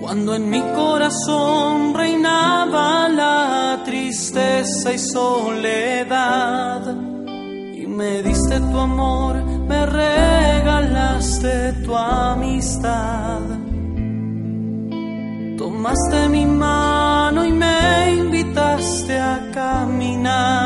cuando en mi corazón reinaba la tristeza y soledad, y me diste tu amor, me regalaste tu amistad. Tomaste mi mano y me invitaste a caminar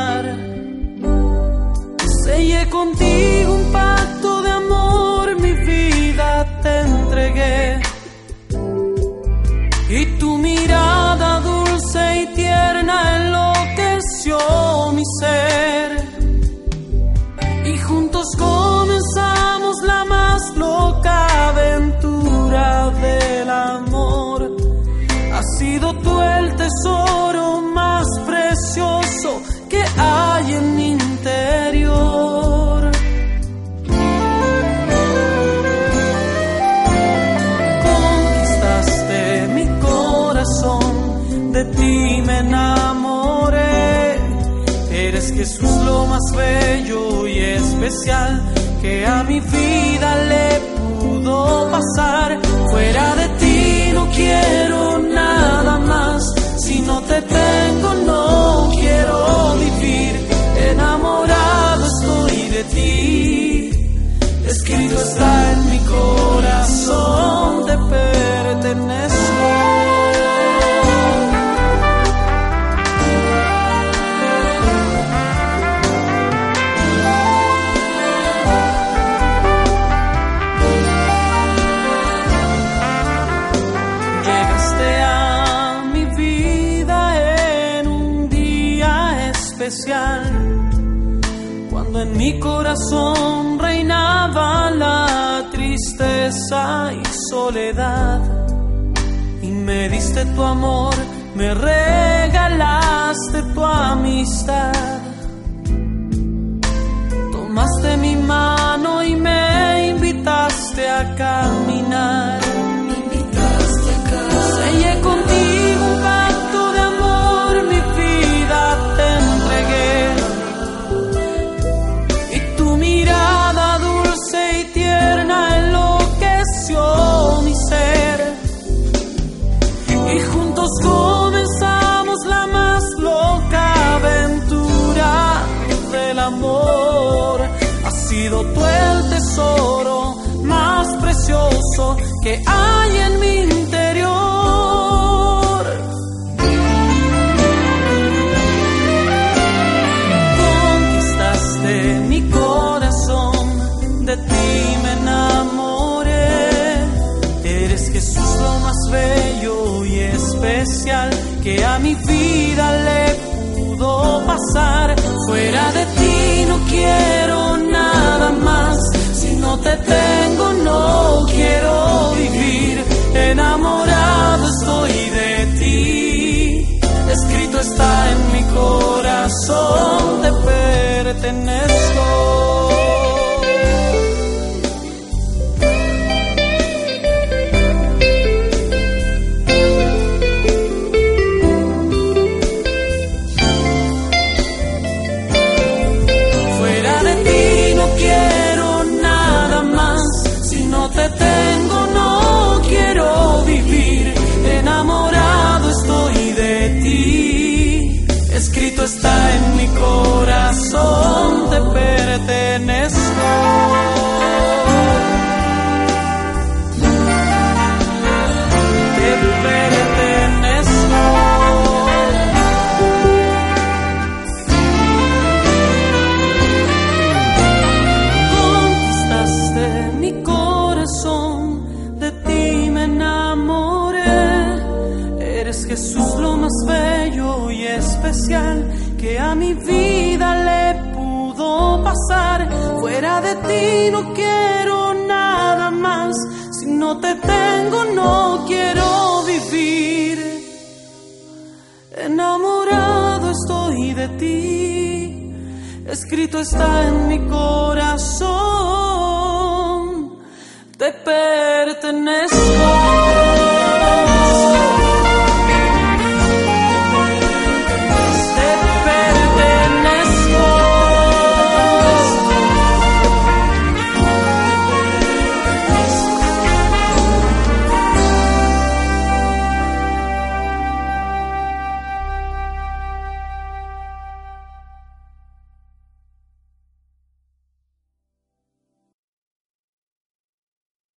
comenzamos la más loca aventura del amor. Ha sido tú el tesoro más precioso que hay en mi interior. Conquistaste mi corazón, de ti me enamoré. Eres Jesús más bello y especial que a mi vida le pudo pasar. Fuera de ti no quiero nada más. Si no te tengo, no quiero vivir. Enamorado estoy de ti. Escrito está en mi corazón, mi corazón reinaba la tristeza y soledad, y me diste tu amor, me regalaste tu amistad. Tomaste mi mano que hay en mi interior. Conquistaste mi corazón, de ti me enamoré. Eres Jesús lo más bello y especial que a mi vida le pudo pasar. Fuera de ti no quiero nada más. Si no te tengo no y especial que a mi vida le pudo pasar. Fuera de ti no quiero nada más. Si no te tengo no quiero vivir. Enamorado estoy de ti. Escrito está en mi corazón, te pertenezco.